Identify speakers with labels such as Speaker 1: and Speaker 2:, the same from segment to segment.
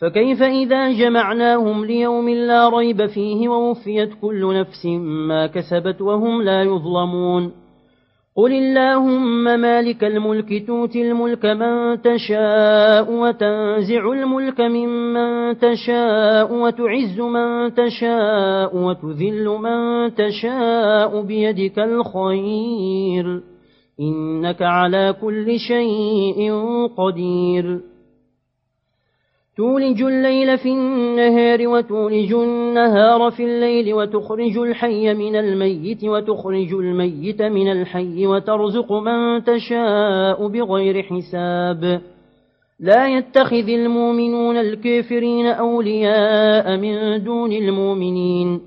Speaker 1: فكيف إذا جمعناهم ليوم لا ريب فيه ووفيت كل نفس ما كسبت وهم لا يظلمون قل اللهم مالك الملك توتي الملك من تشاء وتنزع الملك ممن تشاء وتعز من تشاء وتذل من تشاء بيدك الخير إنك على كل شيء قدير تولج الليل في النهار وتولج النهار في الليل وتخرج الحي من الميت وتخرج الميت من الحي وترزق من تشاء بغير حساب. لا يتخذ المؤمنون الكافرين أولياء من دون المؤمنين.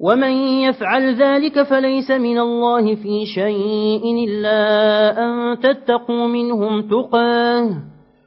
Speaker 1: ومن يفعل ذلك فليس من الله في شيء إلا أن تتقوا منهم تقاه.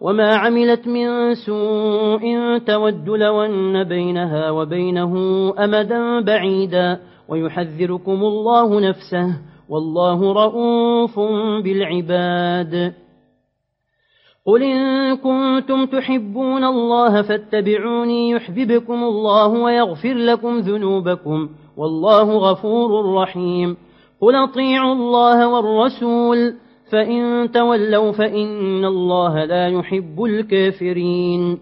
Speaker 1: وما عملت من سوء تود لو أن بينها وبينه أمدا بعيدا ويحذركم الله نفسه والله رؤوف بالعباد قل إن كنتم تحبون الله فاتبعوني يحببكم الله ويغفر لكم ذنوبكم والله غفور رحيم قل اطيعوا الله والرسول فإن تولوا فإن الله لا يحب الكافرين.